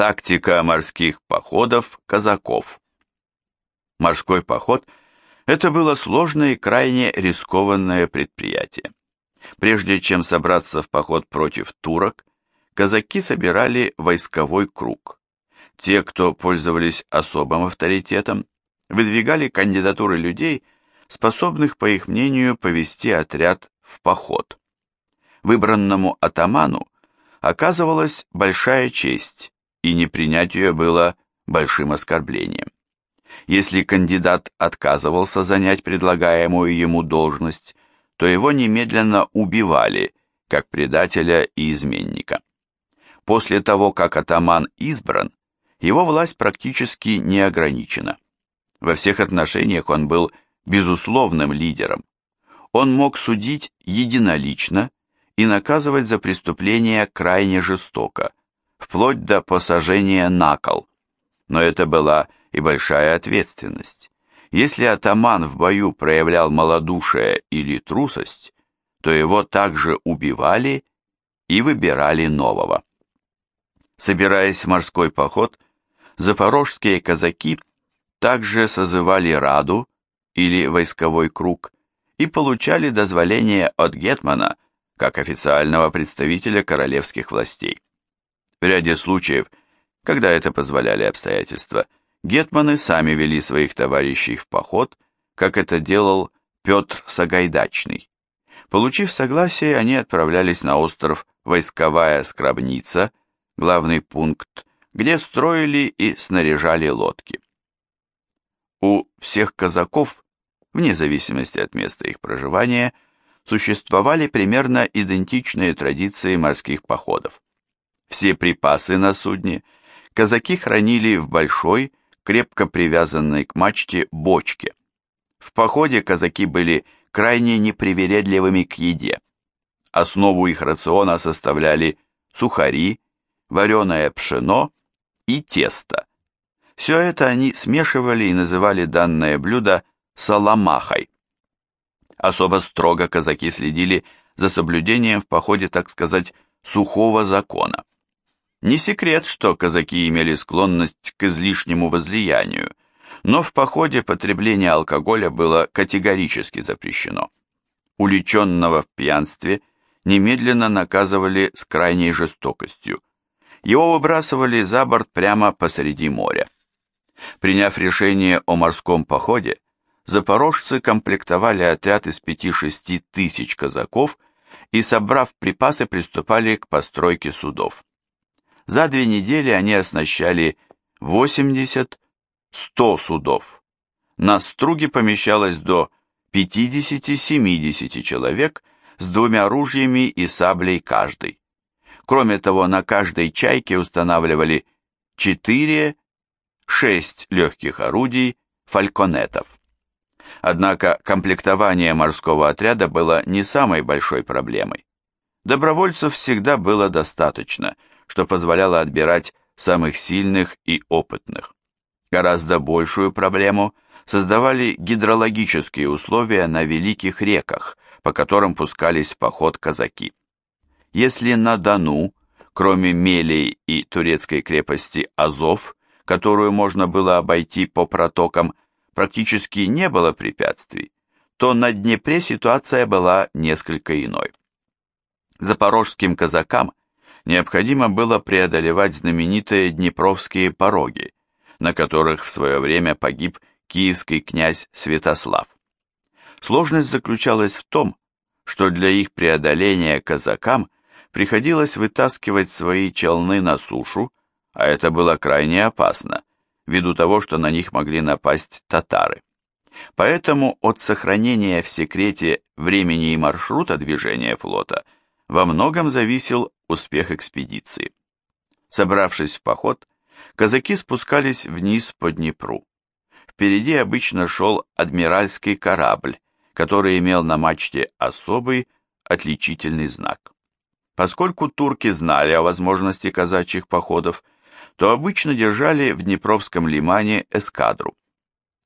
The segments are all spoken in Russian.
Тактика морских походов казаков. Морской поход – это было сложное и крайне рискованное предприятие. Прежде чем собраться в поход против турок, казаки собирали войсковой круг. Те, кто пользовались особым авторитетом, выдвигали кандидатуры людей, способных, по их мнению, повести отряд в поход. Выбранному атаману оказывалась большая честь и не принять ее было большим оскорблением. Если кандидат отказывался занять предлагаемую ему должность, то его немедленно убивали, как предателя и изменника. После того, как атаман избран, его власть практически не ограничена. Во всех отношениях он был безусловным лидером. Он мог судить единолично и наказывать за преступления крайне жестоко, вплоть до посажения на кол. Но это была и большая ответственность. Если атаман в бою проявлял малодушие или трусость, то его также убивали и выбирали нового. Собираясь в морской поход, запорожские казаки также созывали раду или войсковой круг и получали дозволение от гетмана как официального представителя королевских властей. В ряде случаев, когда это позволяли обстоятельства, гетманы сами вели своих товарищей в поход, как это делал Петр Сагайдачный. Получив согласие, они отправлялись на остров Войсковая Скрабница, главный пункт, где строили и снаряжали лодки. У всех казаков, вне зависимости от места их проживания, существовали примерно идентичные традиции морских походов. Все припасы на судне казаки хранили в большой, крепко привязанной к мачте бочке. В походе казаки были крайне непривередливыми к еде. Основу их рациона составляли сухари, вареное пшено и тесто. Все это они смешивали и называли данное блюдо саламахой. Особо строго казаки следили за соблюдением в походе, так сказать, сухого закона. Не секрет, что казаки имели склонность к излишнему возлиянию, но в походе потребление алкоголя было категорически запрещено. Уличенного в пьянстве немедленно наказывали с крайней жестокостью. Его выбрасывали за борт прямо посреди моря. Приняв решение о морском походе, запорожцы комплектовали отряд из 5-6 тысяч казаков и, собрав припасы, приступали к постройке судов. За две недели они оснащали 80-100 судов. На струге помещалось до 50-70 человек с двумя ружьями и саблей каждый. Кроме того, на каждой чайке устанавливали 4-6 легких орудий фальконетов. Однако комплектование морского отряда было не самой большой проблемой. Добровольцев всегда было достаточно – что позволяло отбирать самых сильных и опытных. Гораздо большую проблему создавали гидрологические условия на великих реках, по которым пускались в поход казаки. Если на Дону, кроме Мелей и турецкой крепости Азов, которую можно было обойти по протокам, практически не было препятствий, то на Днепре ситуация была несколько иной. Запорожским казакам необходимо было преодолевать знаменитые Днепровские пороги, на которых в свое время погиб киевский князь Святослав. Сложность заключалась в том, что для их преодоления казакам приходилось вытаскивать свои челны на сушу, а это было крайне опасно, ввиду того, что на них могли напасть татары. Поэтому от сохранения в секрете времени и маршрута движения флота во многом зависел успех экспедиции. Собравшись в поход, казаки спускались вниз по Днепру. Впереди обычно шел адмиральский корабль, который имел на мачте особый отличительный знак. Поскольку турки знали о возможности казачьих походов, то обычно держали в Днепровском лимане эскадру.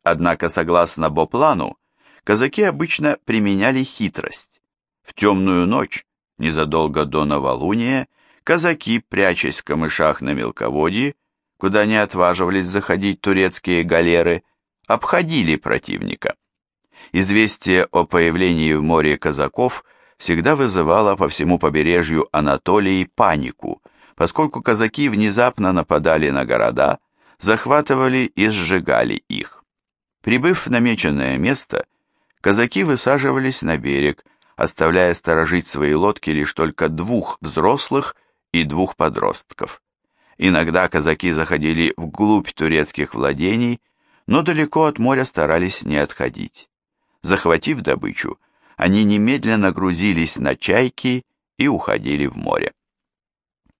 Однако, согласно Боплану, казаки обычно применяли хитрость. В темную ночь Незадолго до новолуния казаки, прячась в камышах на мелководье, куда не отваживались заходить турецкие галеры, обходили противника. Известие о появлении в море казаков всегда вызывало по всему побережью Анатолии панику, поскольку казаки внезапно нападали на города, захватывали и сжигали их. Прибыв в намеченное место, казаки высаживались на берег, оставляя сторожить свои лодки лишь только двух взрослых и двух подростков. Иногда казаки заходили вглубь турецких владений, но далеко от моря старались не отходить. Захватив добычу, они немедленно грузились на чайки и уходили в море.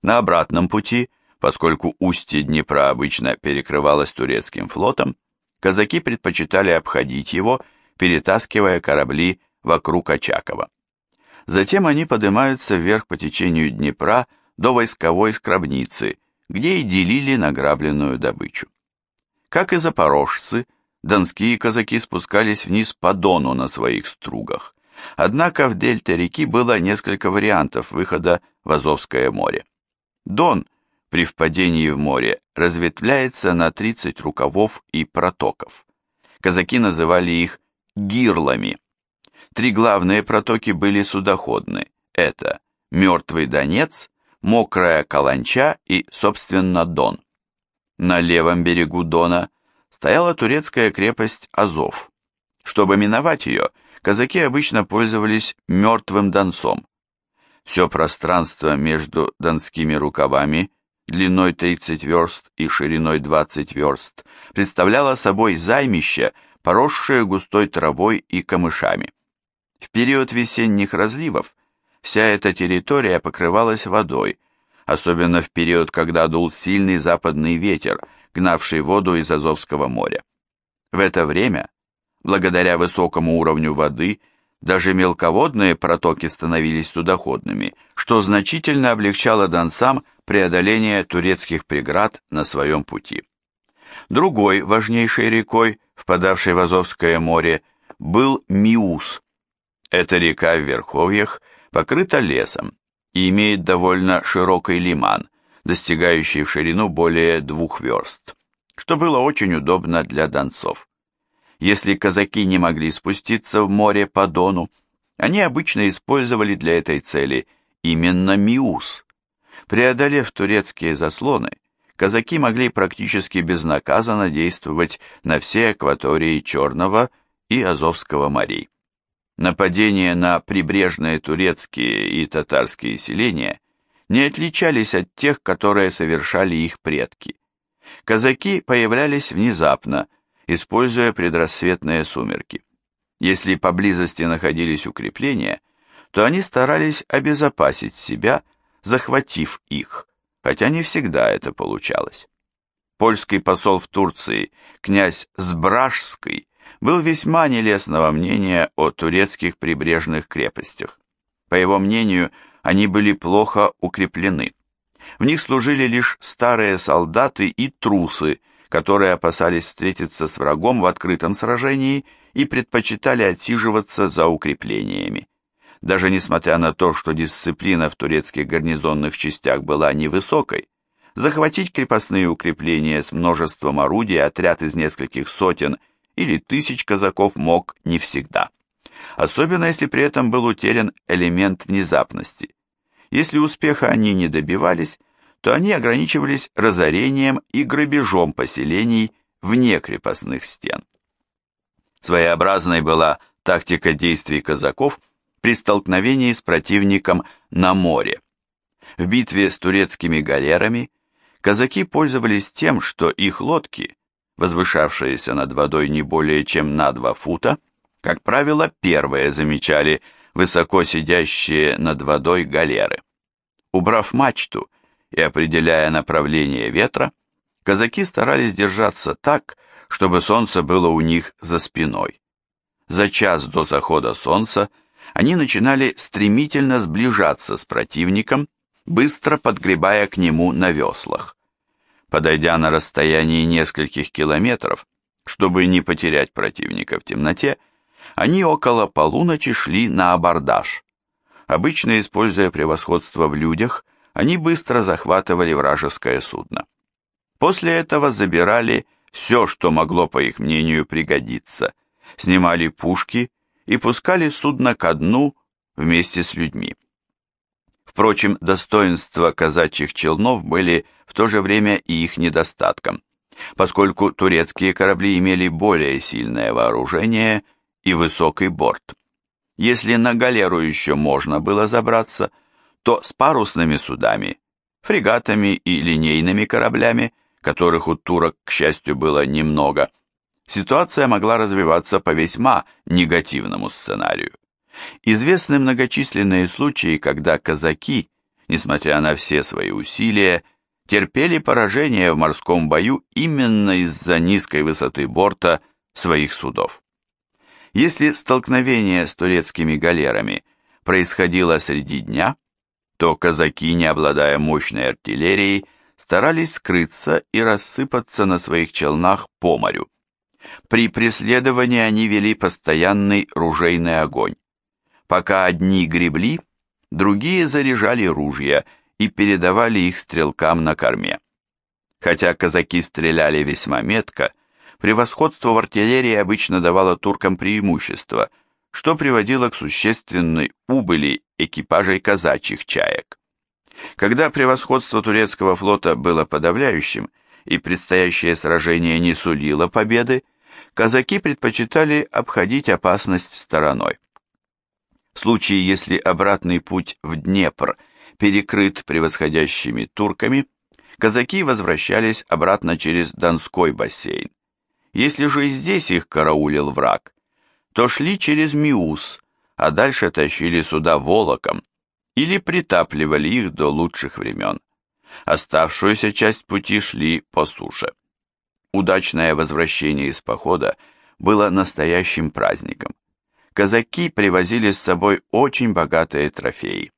На обратном пути, поскольку устье Днепра обычно перекрывалось турецким флотом, казаки предпочитали обходить его, перетаскивая корабли вокруг Очакова. Затем они поднимаются вверх по течению Днепра до войсковой скробницы, где и делили награбленную добычу. Как и запорожцы, донские казаки спускались вниз по Дону на своих стругах. Однако в дельте реки было несколько вариантов выхода в Азовское море. Дон при впадении в море разветвляется на 30 рукавов и протоков. Казаки называли их гирлами. Три главные протоки были судоходны. Это Мертвый Донец, Мокрая Каланча и, собственно, Дон. На левом берегу Дона стояла турецкая крепость Азов. Чтобы миновать ее, казаки обычно пользовались Мертвым Донцом. Все пространство между донскими рукавами, длиной 30 верст и шириной 20 верст, представляло собой займище, поросшее густой травой и камышами. В период весенних разливов вся эта территория покрывалась водой, особенно в период, когда дул сильный западный ветер, гнавший воду из Азовского моря. В это время, благодаря высокому уровню воды, даже мелководные протоки становились судоходными, что значительно облегчало донцам преодоление турецких преград на своем пути. Другой важнейшей рекой, впадавшей в Азовское море, был Миус, эта река в Верховьях покрыта лесом и имеет довольно широкий лиман, достигающий в ширину более двух верст, что было очень удобно для донцов. Если казаки не могли спуститься в море по Дону, они обычно использовали для этой цели именно Миус. Преодолев турецкие заслоны, казаки могли практически безнаказанно действовать на всей акватории Черного и Азовского морей. Нападения на прибрежные турецкие и татарские селения не отличались от тех, которые совершали их предки. Казаки появлялись внезапно, используя предрассветные сумерки. Если поблизости находились укрепления, то они старались обезопасить себя, захватив их, хотя не всегда это получалось. Польский посол в Турции, князь Сбражский, был весьма нелестного мнения о турецких прибрежных крепостях. По его мнению, они были плохо укреплены. В них служили лишь старые солдаты и трусы, которые опасались встретиться с врагом в открытом сражении и предпочитали отсиживаться за укреплениями. Даже несмотря на то, что дисциплина в турецких гарнизонных частях была невысокой, захватить крепостные укрепления с множеством орудий, отряд из нескольких сотен – или тысяч казаков мог не всегда. Особенно если при этом был утерян элемент внезапности. Если успеха они не добивались, то они ограничивались разорением и грабежом поселений вне крепостных стен. Своеобразной была тактика действий казаков при столкновении с противником на море. В битве с турецкими галерами казаки пользовались тем, что их лодки возвышавшиеся над водой не более чем на два фута, как правило, первые замечали высоко сидящие над водой галеры. Убрав мачту и определяя направление ветра, казаки старались держаться так, чтобы солнце было у них за спиной. За час до захода солнца они начинали стремительно сближаться с противником, быстро подгребая к нему на веслах. Подойдя на расстоянии нескольких километров, чтобы не потерять противника в темноте, они около полуночи шли на абордаж. Обычно, используя превосходство в людях, они быстро захватывали вражеское судно. После этого забирали все, что могло, по их мнению, пригодиться, снимали пушки и пускали судно ко дну вместе с людьми. Впрочем, достоинства казачьих челнов были в то же время и их недостатком, поскольку турецкие корабли имели более сильное вооружение и высокий борт. Если на галеру еще можно было забраться, то с парусными судами, фрегатами и линейными кораблями, которых у турок, к счастью, было немного, ситуация могла развиваться по весьма негативному сценарию. Известны многочисленные случаи, когда казаки, несмотря на все свои усилия, терпели поражение в морском бою именно из-за низкой высоты борта своих судов. Если столкновение с турецкими галерами происходило среди дня, то казаки, не обладая мощной артиллерией, старались скрыться и рассыпаться на своих челнах по морю. При преследовании они вели постоянный ружейный огонь. Пока одни гребли, другие заряжали ружья и передавали их стрелкам на корме. Хотя казаки стреляли весьма метко, превосходство в артиллерии обычно давало туркам преимущество, что приводило к существенной убыли экипажей казачьих чаек. Когда превосходство турецкого флота было подавляющим и предстоящее сражение не сулило победы, казаки предпочитали обходить опасность стороной. В случае, если обратный путь в Днепр перекрыт превосходящими турками, казаки возвращались обратно через Донской бассейн. Если же и здесь их караулил враг, то шли через Миус, а дальше тащили сюда волоком или притапливали их до лучших времен. Оставшуюся часть пути шли по суше. Удачное возвращение из похода было настоящим праздником казаки привозили с собой очень богатые трофеи.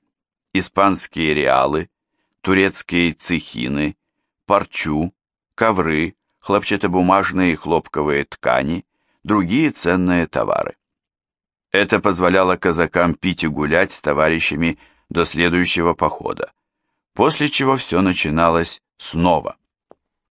Испанские реалы, турецкие цехины, парчу, ковры, хлопчатобумажные и хлопковые ткани, другие ценные товары. Это позволяло казакам пить и гулять с товарищами до следующего похода, после чего все начиналось снова.